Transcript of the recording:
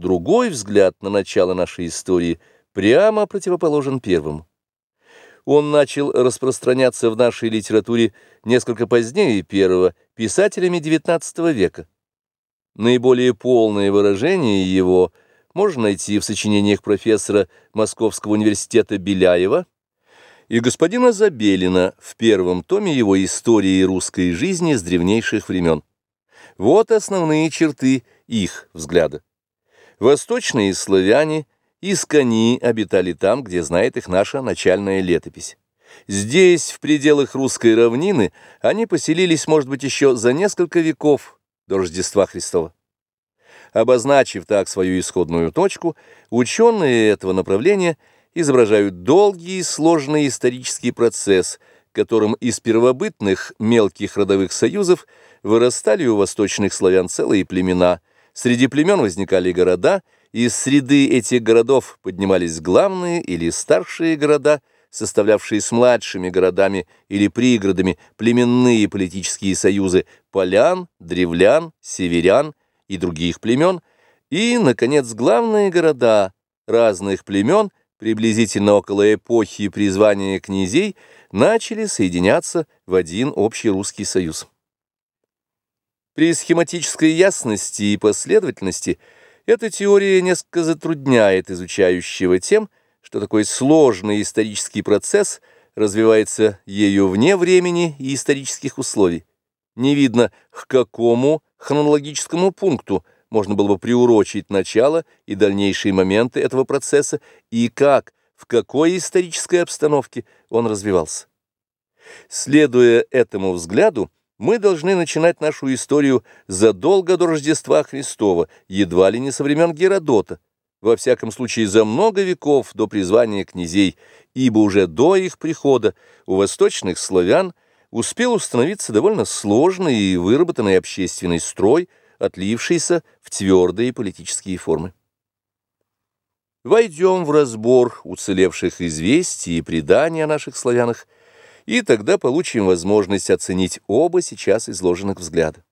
другой взгляд на начало нашей истории прямо противоположен первому. Он начал распространяться в нашей литературе несколько позднее первого, писателями XIX века. Наиболее полное выражение его можно найти в сочинениях профессора Московского университета Беляева и господина Забелина в первом томе его истории русской жизни с древнейших времен. Вот основные черты их взгляда. Восточные славяне – Искони обитали там, где знает их наша начальная летопись. Здесь, в пределах русской равнины, они поселились, может быть, еще за несколько веков до Рождества Христова. Обозначив так свою исходную точку, ученые этого направления изображают долгий и сложный исторический процесс, которым из первобытных мелких родовых союзов вырастали у восточных славян целые племена, среди племен возникали города – из среды этих городов поднимались главные или старшие города, составлявшие с младшими городами или пригородами племенные политические союзы полян, древлян, северян и других племен, и, наконец, главные города разных племен, приблизительно около эпохи призвания князей, начали соединяться в один общий русский союз. При схематической ясности и последовательности – эта теория несколько затрудняет изучающего тем, что такой сложный исторический процесс развивается ею вне времени и исторических условий. Не видно, к какому хронологическому пункту можно было бы приурочить начало и дальнейшие моменты этого процесса и как, в какой исторической обстановке он развивался. Следуя этому взгляду, мы должны начинать нашу историю задолго до Рождества Христова, едва ли не со времен Геродота, во всяком случае за много веков до призвания князей, ибо уже до их прихода у восточных славян успел установиться довольно сложный и выработанный общественный строй, отлившийся в твердые политические формы. Войдем в разбор уцелевших известий и преданий о наших славянах, и тогда получим возможность оценить оба сейчас изложенных взгляда.